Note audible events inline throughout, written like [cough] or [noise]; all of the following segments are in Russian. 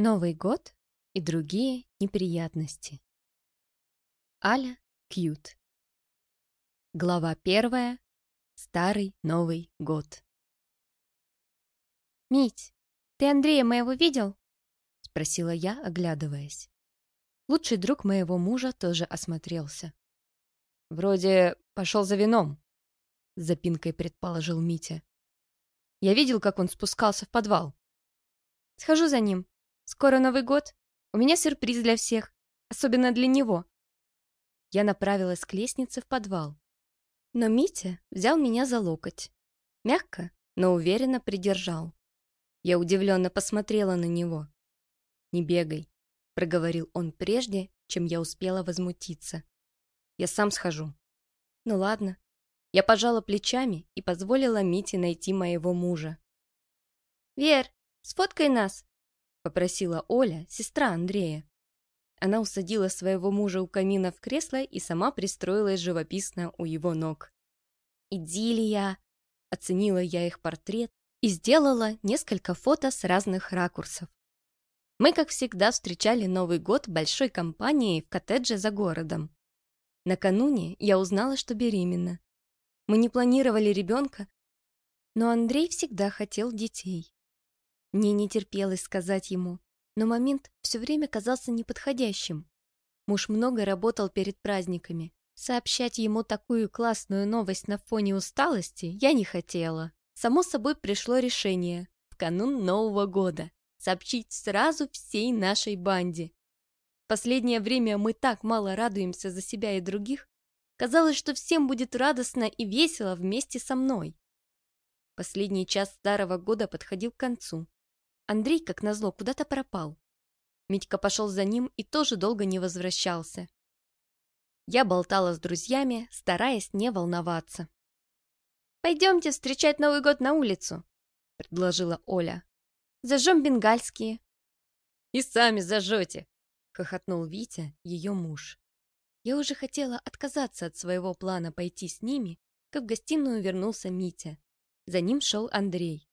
Новый год и другие неприятности. Аля Кьют. Глава первая. Старый Новый год. «Мить, ты Андрея моего видел?» — спросила я, оглядываясь. Лучший друг моего мужа тоже осмотрелся. «Вроде пошел за вином», — запинкой предположил Митя. «Я видел, как он спускался в подвал». «Схожу за ним», Скоро Новый год. У меня сюрприз для всех. Особенно для него. Я направилась к лестнице в подвал. Но Митя взял меня за локоть. Мягко, но уверенно придержал. Я удивленно посмотрела на него. «Не бегай», — проговорил он прежде, чем я успела возмутиться. «Я сам схожу». «Ну ладно». Я пожала плечами и позволила Мите найти моего мужа. «Вер, сфоткай нас!» Попросила Оля, сестра Андрея. Она усадила своего мужа у камина в кресло и сама пристроилась живописно у его ног. «Идиллия!» — оценила я их портрет и сделала несколько фото с разных ракурсов. Мы, как всегда, встречали Новый год большой компанией в коттедже за городом. Накануне я узнала, что беременна. Мы не планировали ребенка, но Андрей всегда хотел детей. Мне не терпелось сказать ему, но момент все время казался неподходящим. Муж много работал перед праздниками. Сообщать ему такую классную новость на фоне усталости я не хотела. Само собой пришло решение в канун Нового года сообщить сразу всей нашей банде. Последнее время мы так мало радуемся за себя и других. Казалось, что всем будет радостно и весело вместе со мной. Последний час старого года подходил к концу. Андрей, как назло, куда-то пропал. Митька пошел за ним и тоже долго не возвращался. Я болтала с друзьями, стараясь не волноваться. «Пойдемте встречать Новый год на улицу», — предложила Оля. «Зажжем бенгальские». «И сами зажжете», — хохотнул Витя, ее муж. Я уже хотела отказаться от своего плана пойти с ними, как в гостиную вернулся Митя. За ним шел Андрей.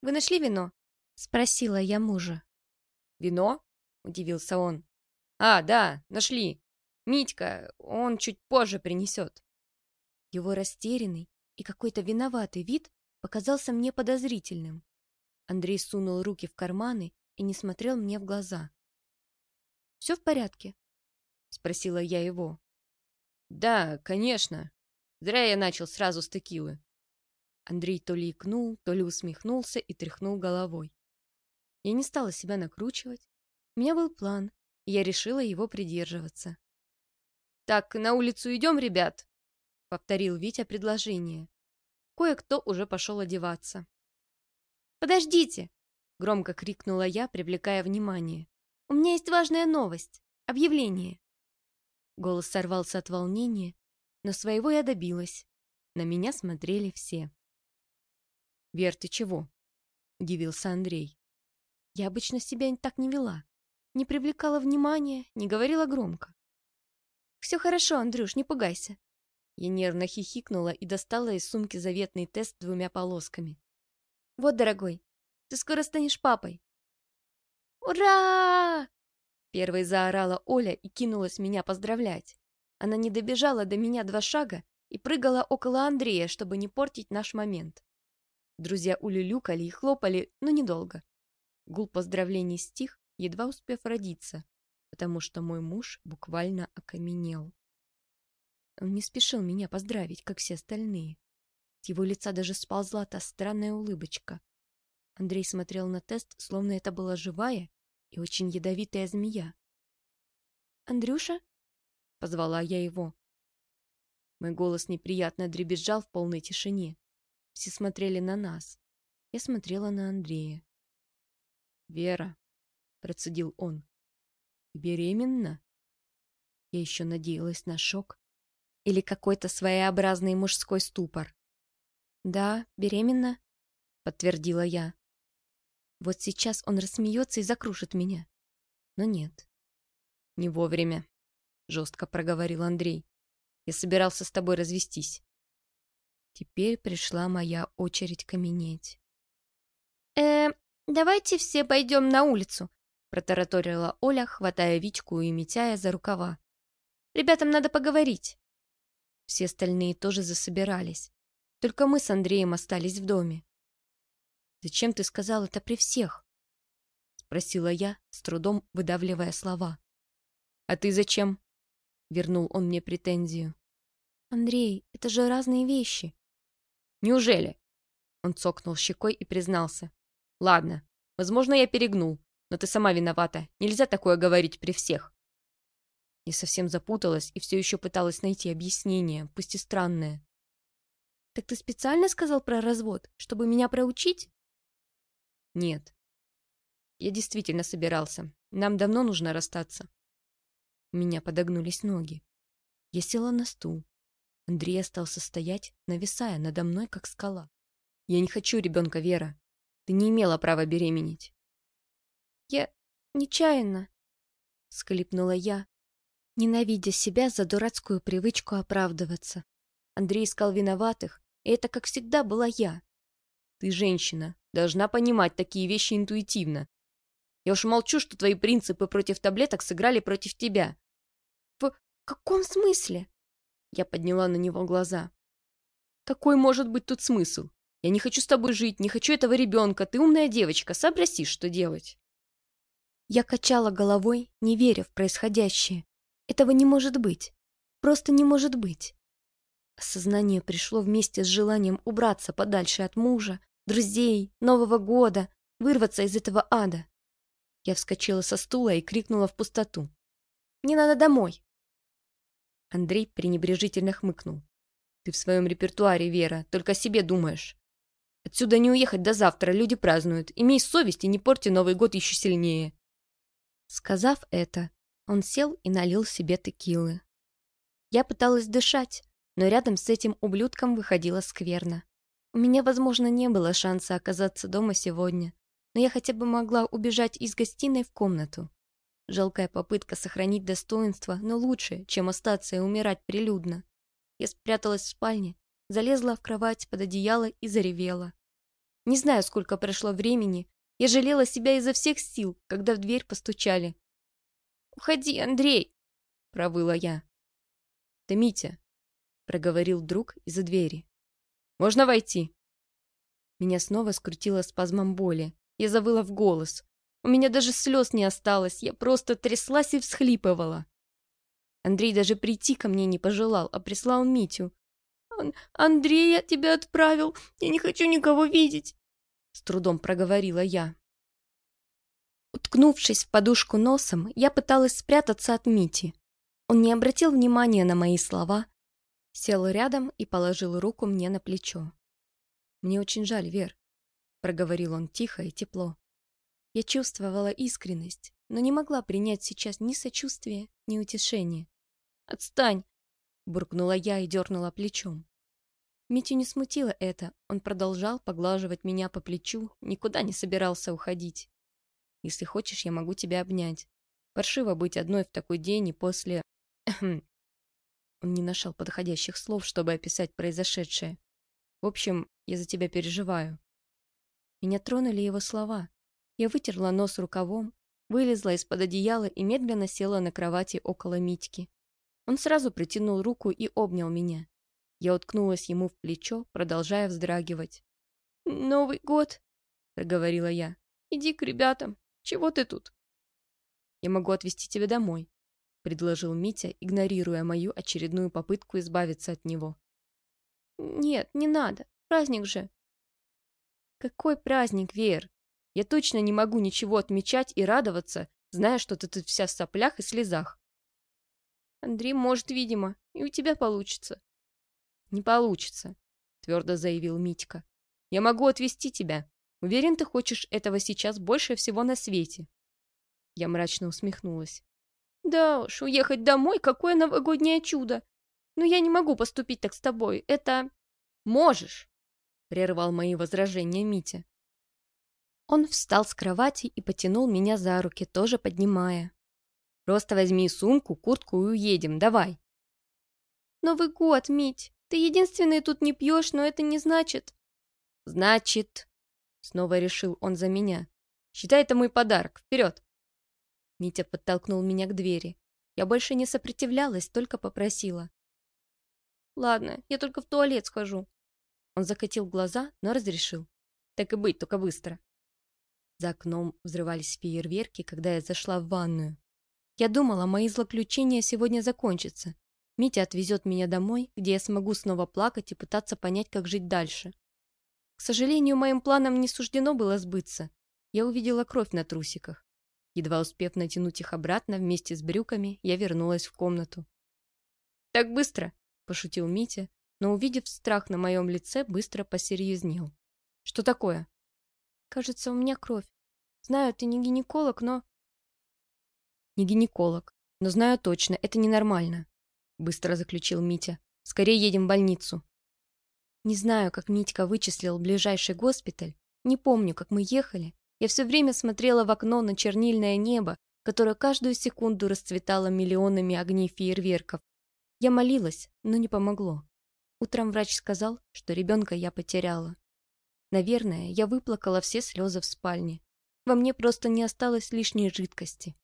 «Вы нашли вино?» — спросила я мужа. «Вино?» — удивился он. «А, да, нашли. Митька, он чуть позже принесет». Его растерянный и какой-то виноватый вид показался мне подозрительным. Андрей сунул руки в карманы и не смотрел мне в глаза. «Все в порядке?» — спросила я его. «Да, конечно. Зря я начал сразу с текилы». Андрей то ли икнул, то ли усмехнулся и тряхнул головой. Я не стала себя накручивать. У меня был план, и я решила его придерживаться. «Так, на улицу идем, ребят?» — повторил Витя предложение. Кое-кто уже пошел одеваться. «Подождите!» — громко крикнула я, привлекая внимание. «У меня есть важная новость. Объявление». Голос сорвался от волнения, но своего я добилась. На меня смотрели все. «Вер, ты чего?» — удивился Андрей. Я обычно себя так не вела. Не привлекала внимания, не говорила громко. «Все хорошо, Андрюш, не пугайся». Я нервно хихикнула и достала из сумки заветный тест двумя полосками. «Вот, дорогой, ты скоро станешь папой». «Ура!» Первой заорала Оля и кинулась меня поздравлять. Она не добежала до меня два шага и прыгала около Андрея, чтобы не портить наш момент. Друзья улюлюкали и хлопали, но недолго. Гул поздравлений стих, едва успев родиться, потому что мой муж буквально окаменел. Он не спешил меня поздравить, как все остальные. С его лица даже сползла та странная улыбочка. Андрей смотрел на тест, словно это была живая и очень ядовитая змея. «Андрюша?» — позвала я его. Мой голос неприятно дребезжал в полной тишине. Все смотрели на нас. Я смотрела на Андрея. «Вера», — процедил он, — «беременна?» Я еще надеялась на шок или какой-то своеобразный мужской ступор. «Да, беременна», — подтвердила я. Вот сейчас он рассмеется и закрушит меня. Но нет. «Не вовремя», — жестко проговорил Андрей. «Я собирался с тобой развестись». Теперь пришла моя очередь каменеть. «Э, «Давайте все пойдем на улицу. протараторила Оля, хватая Витьку и Митяя за рукава. «Ребятам надо поговорить». Все остальные тоже засобирались. Только мы с Андреем остались в доме. «Зачем ты сказал это при всех?» Спросила я, с трудом выдавливая слова. «А ты зачем?» Вернул он мне претензию. «Андрей, это же разные вещи». «Неужели?» Он цокнул щекой и признался. «Ладно, возможно, я перегнул, но ты сама виновата. Нельзя такое говорить при всех». Я совсем запуталась и все еще пыталась найти объяснение, пусть и странное. «Так ты специально сказал про развод, чтобы меня проучить?» «Нет. Я действительно собирался. Нам давно нужно расстаться». Меня подогнулись ноги. Я села на стул. Андрей остался стоять, нависая надо мной, как скала. «Я не хочу ребенка, Вера. Ты не имела права беременеть». «Я нечаянно», — склипнула я, ненавидя себя за дурацкую привычку оправдываться. Андрей искал виноватых, и это, как всегда, была я. Ты женщина, должна понимать такие вещи интуитивно. Я уж молчу, что твои принципы против таблеток сыграли против тебя. В каком смысле? Я подняла на него глаза. Какой может быть тут смысл? Я не хочу с тобой жить, не хочу этого ребенка. Ты умная девочка, сообрази, что делать. Я качала головой, не веря в происходящее. Этого не может быть. Просто не может быть. Осознание пришло вместе с желанием убраться подальше от мужа, друзей, Нового года, вырваться из этого ада. Я вскочила со стула и крикнула в пустоту. «Не надо домой!» Андрей пренебрежительно хмыкнул. «Ты в своем репертуаре, Вера, только о себе думаешь. Отсюда не уехать до завтра, люди празднуют. Имей совесть и не порти Новый год еще сильнее». Сказав это, он сел и налил себе текилы. Я пыталась дышать, но рядом с этим ублюдком выходило скверно. У меня, возможно, не было шанса оказаться дома сегодня, но я хотя бы могла убежать из гостиной в комнату. Жалкая попытка сохранить достоинство, но лучше, чем остаться и умирать прилюдно. Я спряталась в спальне, залезла в кровать под одеяло и заревела. Не знаю, сколько прошло времени, я жалела себя изо всех сил, когда в дверь постучали. «Уходи, Андрей!» — провыла я. «Ты Митя», — проговорил друг из-за двери. «Можно войти?» Меня снова скрутило спазмом боли. Я завыла в голос. У меня даже слез не осталось, я просто тряслась и всхлипывала. Андрей даже прийти ко мне не пожелал, а прислал Митю. «Андрей, я тебя отправил, я не хочу никого видеть», — с трудом проговорила я. Уткнувшись в подушку носом, я пыталась спрятаться от Мити. Он не обратил внимания на мои слова, сел рядом и положил руку мне на плечо. «Мне очень жаль, Вер», — проговорил он тихо и тепло. Я чувствовала искренность, но не могла принять сейчас ни сочувствия, ни утешения. «Отстань!» — буркнула я и дернула плечом. Митю не смутило это, он продолжал поглаживать меня по плечу, никуда не собирался уходить. Если хочешь, я могу тебя обнять. Паршиво быть одной в такой день и после... [clears throat] Он не нашел подходящих слов, чтобы описать произошедшее. В общем, я за тебя переживаю. Меня тронули его слова. Я вытерла нос рукавом, вылезла из-под одеяла и медленно села на кровати около Митьки. Он сразу притянул руку и обнял меня. Я уткнулась ему в плечо, продолжая вздрагивать. «Новый год!» — проговорила я. «Иди к ребятам, чего ты тут?» «Я могу отвезти тебя домой», — предложил Митя, игнорируя мою очередную попытку избавиться от него. «Нет, не надо. Праздник же». «Какой праздник, Вер? Я точно не могу ничего отмечать и радоваться, зная, что ты тут вся в соплях и слезах». «Андрей может, видимо, и у тебя получится». «Не получится», — твердо заявил Митька. «Я могу отвезти тебя, Уверен, ты хочешь этого сейчас больше всего на свете. Я мрачно усмехнулась. Да уж, уехать домой — какое новогоднее чудо. Но я не могу поступить так с тобой. Это... Можешь, — прервал мои возражения Митя. Он встал с кровати и потянул меня за руки, тоже поднимая. «Просто возьми сумку, куртку и уедем, давай!» «Новый год, Мить! Ты единственный тут не пьешь, но это не значит...» «Значит...» Снова решил он за меня. «Считай это мой подарок. Вперед!» Митя подтолкнул меня к двери. Я больше не сопротивлялась, только попросила. «Ладно, я только в туалет схожу». Он закатил глаза, но разрешил. «Так и быть, только быстро». За окном взрывались фейерверки, когда я зашла в ванную. Я думала, мои злоключения сегодня закончатся. Митя отвезет меня домой, где я смогу снова плакать и пытаться понять, как жить дальше. К сожалению, моим планам не суждено было сбыться. Я увидела кровь на трусиках. Едва успев натянуть их обратно вместе с брюками, я вернулась в комнату. «Так быстро!» — пошутил Митя, но, увидев страх на моем лице, быстро посерьезнел. «Что такое?» «Кажется, у меня кровь. Знаю, ты не гинеколог, но...» «Не гинеколог, но знаю точно, это ненормально», — быстро заключил Митя. «Скорее едем в больницу». Не знаю, как Митька вычислил ближайший госпиталь, не помню, как мы ехали. Я все время смотрела в окно на чернильное небо, которое каждую секунду расцветало миллионами огней фейерверков. Я молилась, но не помогло. Утром врач сказал, что ребенка я потеряла. Наверное, я выплакала все слезы в спальне. Во мне просто не осталось лишней жидкости.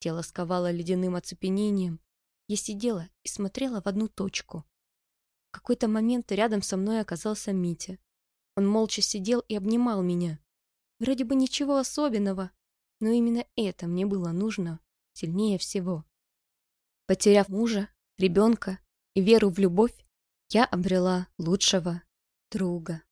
Тело сковало ледяным оцепенением. Я сидела и смотрела в одну точку. В какой-то момент рядом со мной оказался Митя. Он молча сидел и обнимал меня. Вроде бы ничего особенного, но именно это мне было нужно сильнее всего. Потеряв мужа, ребенка и веру в любовь, я обрела лучшего друга.